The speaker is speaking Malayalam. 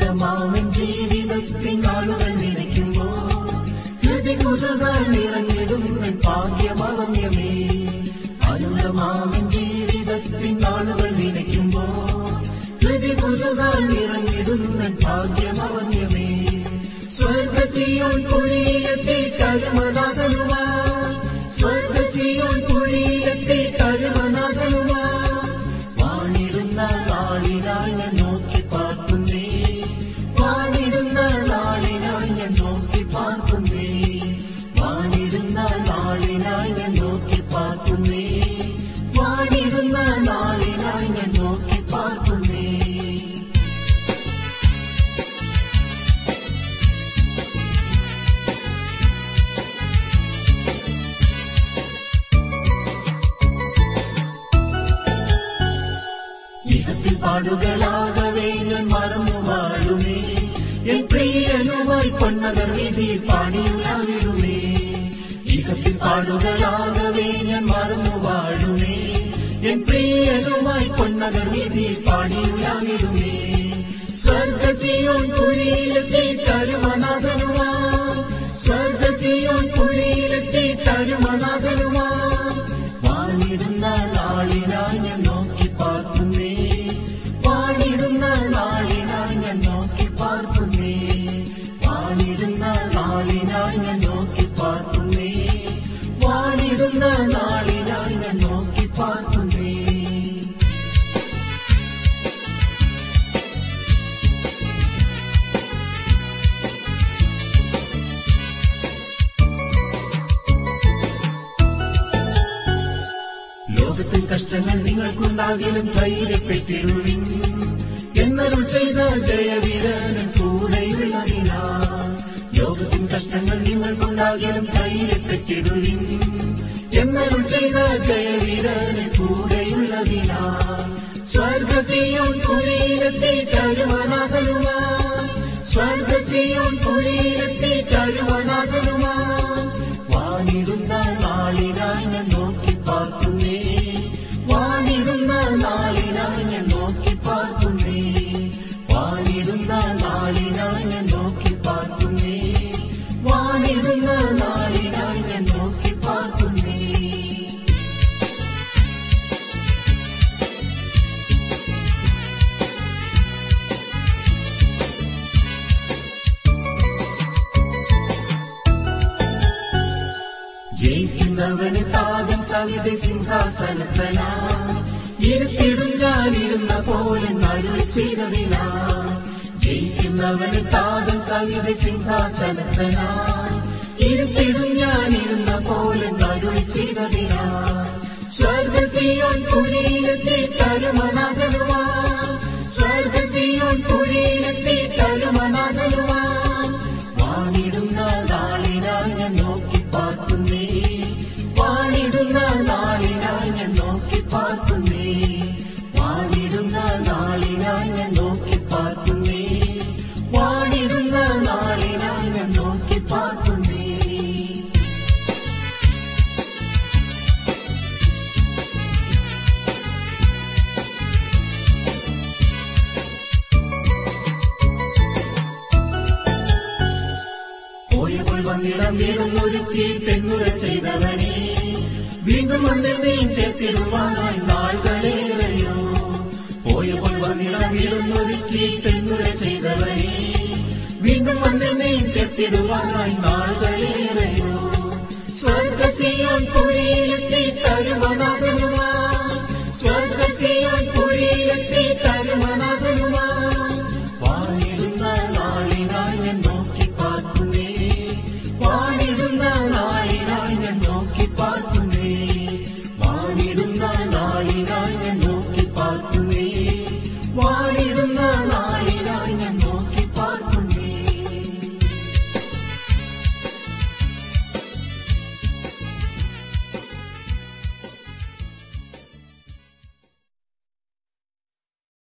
சொந்தமாவும் ஜீவிதத்தின் நாளுடன் நினைக்கும்போ ஹிருதி குதகள் நிறங்கிடும் என் பாக்கியமவன்யமே அனுதமாவின் ஜீவிதத்தின் நாளுகள் நினைக்கும்போ ஹிருதி குதகள் நிறங்கிடும் என் பாக்கியமவன்யமே ஸ்வர்கசியோன் புண்ணியத்தை தருமதாதனுவா ஸ்வர்கசியோன் புண்ணியத்தை தருமதாதனுவா வாழிருந்தால் ஆளினால் நோக்கி ഇഹത്തിൽ പാടുകളാകവേ ഞാൻ മറന്നു വാഴുമേ. എൻ പ്രിയനുമായി പൊന്നകർ വിധി പാടിയുലാവിടുമേ ഇഹത്തിൽ പാടുകളാകവേ ഞാൻ മറന്നു വാഴുമേ. എൻ പ്രിയനുമായി പൊന്നകർ വിധി പാടിയുലാവിടുമേ സ്വർഗസിയോൻ ലോകത്തിൽ കഷ്ടങ്ങൾ നിങ്ങൾക്കുണ്ടാകിലും ധൈര്യപ്പെട്ടിടുവിൻ എന്നരുൾ ചെയ്ത ജയവീരനും കൂടെയുള്ളതിനാ ലോകത്തിൻ കഷ്ടങ്ങൾ നിങ്ങൾക്കുണ്ടാകിലും ധൈര്യപ്പെട്ടിടുവിൻ എന്നരുൾ ചെയ്ത ജയവീരനും കൂടെയുള്ളതിനാ സ്വർഗസിയോൻ കുഴിയിലെത്തി കരുവനാഥനുമാ സ്വർഗസിയോൻ കുഴിയിലെത്തി കരുവനാഥനുമാ ജയിക്കുന്നവന് താതൻ സവിത സിംഹാസനസ്ഥന. ഇരുത്തിടും ഞാനിരുന്ന പോലെ അരുൾ ചെയ്തതിനാ. ജയിക്കുന്നവന് താതൻ സവിത സിംഹാസനസ്ഥന. ഇരുത്തിടും ഞാനിരുന്ന പോലെ അരുൾ ചെയ്തതിനാ. സ്വർഗസിയോൻ കുഴിയിലെത്തി കരുമനാഥനുവാ സ്വർഗസിയോൻ കുഴിയിലെത്തി കരുമനാഥനുവാ വന്നിടം വീണ്ടും ഒരുക്കി തെങ്ങുര ചെയ്തവനെ. വീണ്ടും വന്നിരുന്നെയും ചേർത്തിടുവാനായി നാളുകളേറെയോ പോയപ്പോൾ വന്നിടം വീണ്ടും ഒരുക്കി തെങ്ങുര ചെയ്തവനെ. വീണ്ടും വന്നിരുന്നെയും ചേർത്തിടുവാനായി